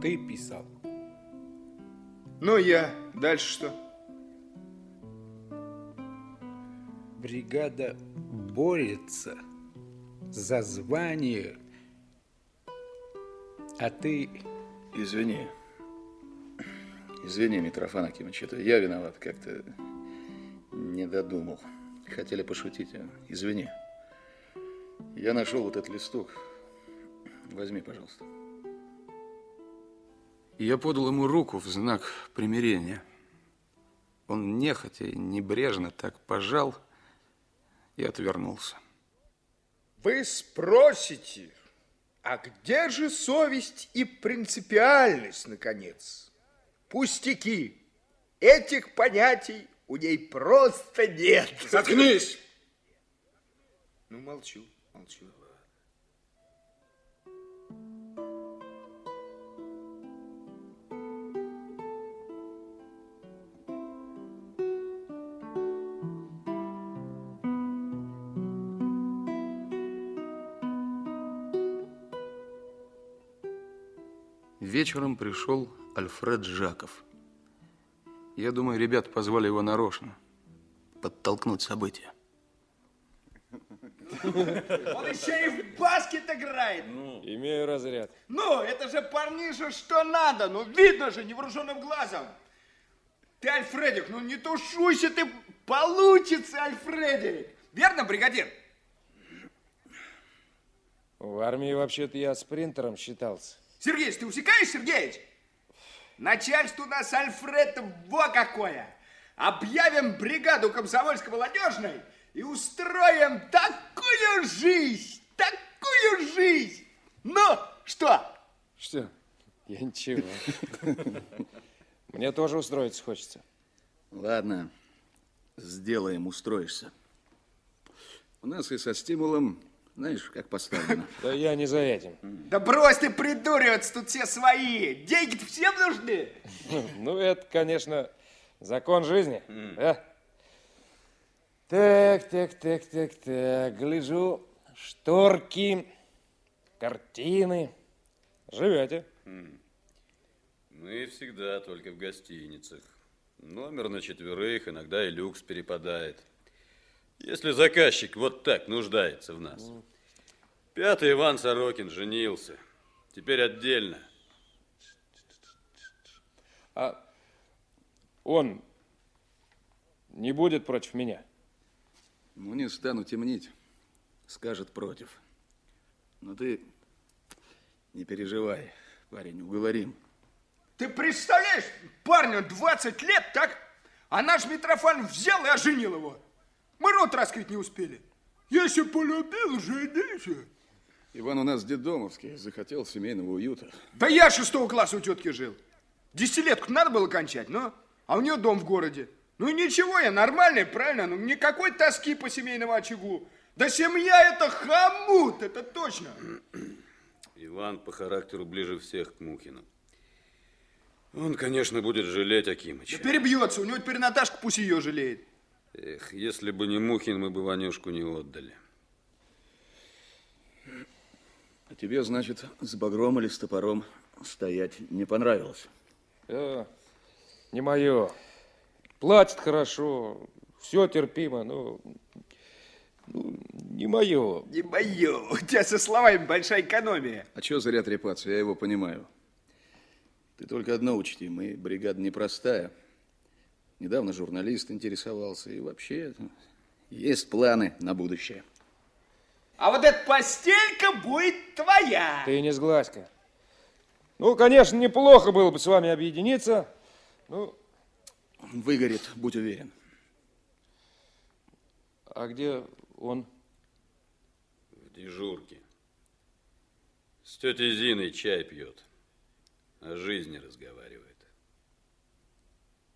Ты писал. Ну, я. Дальше что? Бригада борется за звание, а ты... Извини. Извини, Митрофан Акимович, это я виноват, как-то не додумал. Хотели пошутить, а? извини. Я нашел вот этот листок. Возьми, пожалуйста. Я подал ему руку в знак примирения. Он нехотя и небрежно так пожал и отвернулся. Вы спросите, а где же совесть и принципиальность, наконец? Пустяки. Этих понятий у ней просто нет. Заткнись! Ну, молчу, молчу. Вечером пришел Альфред Жаков. Я думаю, ребят позвали его нарочно. Подтолкнуть события. Он еще и в баскет играет. Имею разряд. Ну, это же парниша что надо. Ну, видно же невооруженным глазом. Ты, Альфредик, ну не тушуйся ты. Получится, Альфредик. Верно, бригадир? В армии вообще-то я спринтером считался. Сергеич, ты усекаешь, Сергеич? Начальство у нас Альфред во какое! Объявим бригаду комсомольско-молодежной и устроим такую жизнь, такую жизнь! Ну, что? Что? Я ничего. Мне тоже устроиться хочется. Ладно, сделаем, устроишься. У нас и со стимулом, знаешь, как поставлено. Да я не за этим. Да брось ты придуриваться, тут все свои. Деньги-то всем нужны. Ну, это, конечно, закон жизни. да? Так, так, так, так, так. Гляжу, шторки, картины. Живете. Мы всегда только в гостиницах. Номер на четверых, иногда и люкс перепадает. Если заказчик вот так нуждается в нас. Пятый Иван Сорокин женился. Теперь отдельно. А он не будет против меня? Ну, не стану темнить. Скажет против. Но ты не переживай, парень, уговорим. Ты представляешь, парню 20 лет, так? А наш Митрофан взял и оженил его. Мы рот раскрыть не успели. Если полюбил, женился. Иван у нас детдомовский, захотел семейного уюта. Да я шестого класса у тетки жил. Десятилетку надо было кончать, но... А у нее дом в городе. Ну ничего, я нормальный, правильно? Ну никакой тоски по семейному очагу. Да семья это хомут, это точно. Иван по характеру ближе всех к Мухину. Он, конечно, будет жалеть Да Акимыча. перебьется, у него теперь Наташка пусть ее жалеет. Эх, если бы не Мухин, мы бы Ванюшку не отдали. А тебе, значит, с багром или с топором стоять не понравилось? Да, не мое. Платит хорошо, все терпимо, но ну, не мое. Не мое, у тебя со словами большая экономия. А чего зря трепаться, я его понимаю. Ты только одно учти, мы бригада непростая. Недавно журналист интересовался, и вообще есть планы на будущее. А вот эта постелька будет твоя. Ты не сглазь-ка. Ну, конечно, неплохо было бы с вами объединиться. Ну, Выгорит, будь уверен. а где он? В дежурке. С тетей Зиной чай пьет. О жизни разговаривает.